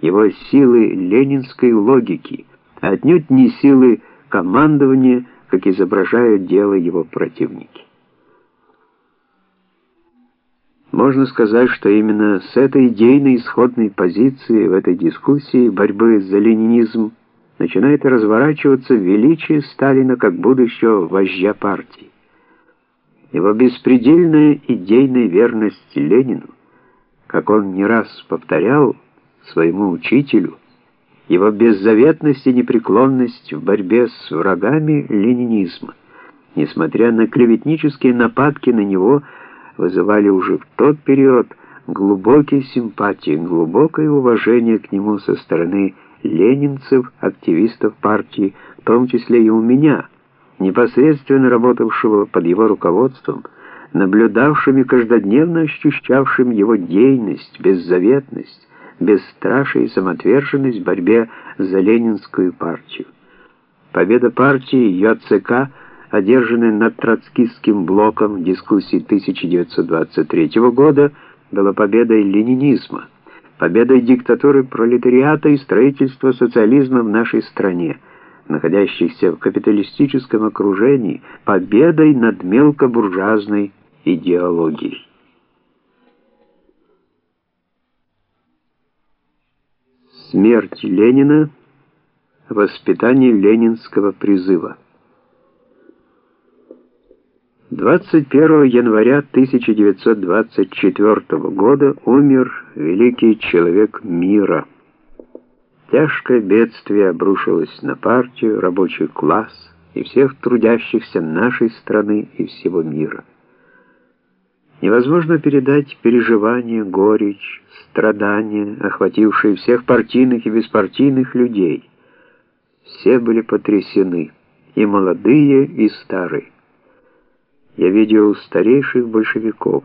его силы ленинской логики, а отнюдь не силы командования, как изображают дело его противники. Можно сказать, что именно с этой идейной исходной позиции в этой дискуссии борьбы за ленинизм начинает разворачиваться величие Сталина как будущего вождя партии. Его беспредельная идейная верность Ленину, как он не раз повторял своему учителю, его беззаветность и непреклонность в борьбе с врагами ленинизма, несмотря на клеветнические нападки на него, вызывали уже в тот период глубокие симпатии, глубокое уважение к нему со стороны ленинцев, активистов партии, в том числе и у меня, непосредственно работавшего под его руководством, наблюдавшими каждодневно ощущавшим его дейность, беззаветность, бесстрашие и самоотверженность в борьбе за ленинскую партию. Победа партии, ее ЦК, одержанная над троцкистским блоком в дискуссии 1923 года, была победой ленинизма, победой диктатуры пролетариата и строительства социализма в нашей стране, находящихся в капиталистическом окружении, победой над мелкобуржуазной идеологией. Смерть Ленина. Воспитание ленинского призыва. 21 января 1924 года умер великий человек мира. Тяжкое бедствие обрушилось на партию, рабочий класс и всех трудящихся нашей страны и всего мира. Невозможно передать переживания, горечь, страдания, охватившие всех партийных и беспартийных людей. Все были потрясены, и молодые, и старые. Я видел старейших большевиков.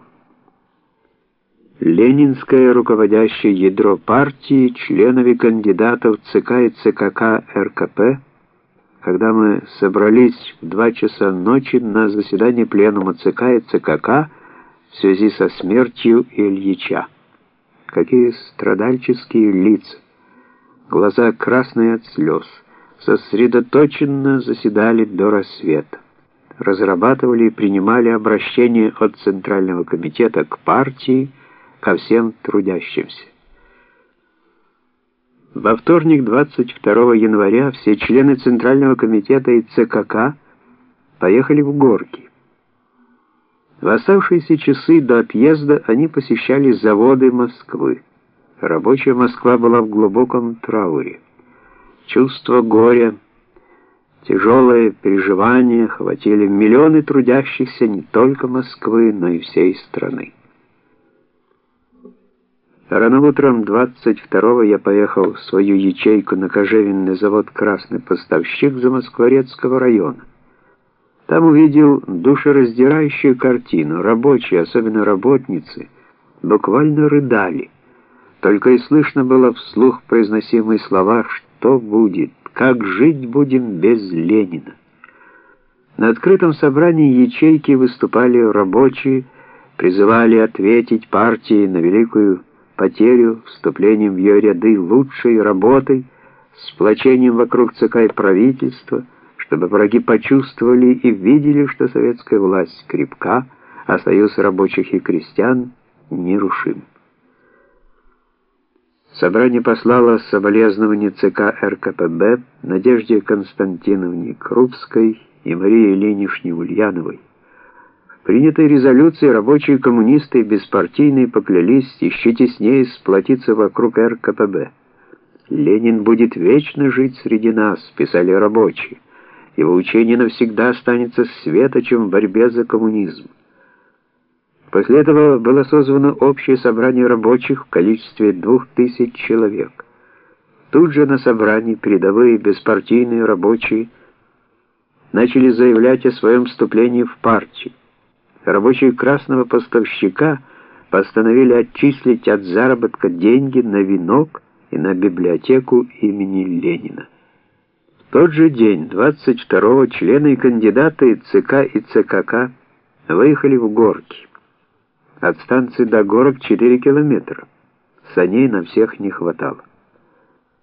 Ленинское руководящее ядро партии, членов и кандидатов ЦК и ЦКК РКП, когда мы собрались в два часа ночи на заседание пленума ЦК и ЦКК, в связи со смертью Ильича. Какие страдальческие лица, глаза красные от слез, сосредоточенно заседали до рассвета, разрабатывали и принимали обращения от Центрального комитета к партии, ко всем трудящимся. Во вторник, 22 января, все члены Центрального комитета и ЦКК поехали в Горки. В оставшиеся часы до отъезда они посещали заводы Москвы. Рабочая Москва была в глубоком трауре. Чувство горя, тяжелое переживание охватили миллионы трудящихся не только Москвы, но и всей страны. Рано утром 22-го я поехал в свою ячейку на кожевенный завод «Красный поставщик» за Москворецкого района. Там увидел душераздирающую картину. Рабочие, особенно работницы, буквально рыдали. Только и слышно было вслух произносимые слова «Что будет? Как жить будем без Ленина?» На открытом собрании ячейки выступали рабочие, призывали ответить партии на великую потерю вступлением в ее ряды лучшей работой, сплочением вокруг ЦК и правительства, чтобы враги почувствовали и видели, что советская власть крепка, а союз рабочих и крестьян нерушим. Собрание послало соболезнования ЦК РКПБ Надежде Константиновне Крупской и Марии Ильиничне Ульяновой. В принятой резолюции рабочие коммунисты и беспартийные поклялись еще теснее сплотиться вокруг РКПБ. «Ленин будет вечно жить среди нас», — писали рабочие. Его учение навсегда останется светочем в борьбе за коммунизм. После этого было созвано общее собрание рабочих в количестве двух тысяч человек. Тут же на собрании передовые беспартийные рабочие начали заявлять о своем вступлении в партию. Рабочие красного поставщика постановили отчислить от заработка деньги на венок и на библиотеку имени Ленина тот же день, 22-го, члены и кандидаты ЦК и ЦКК выехали в Горки. От станции до горок 4 километра. Саней на всех не хватало.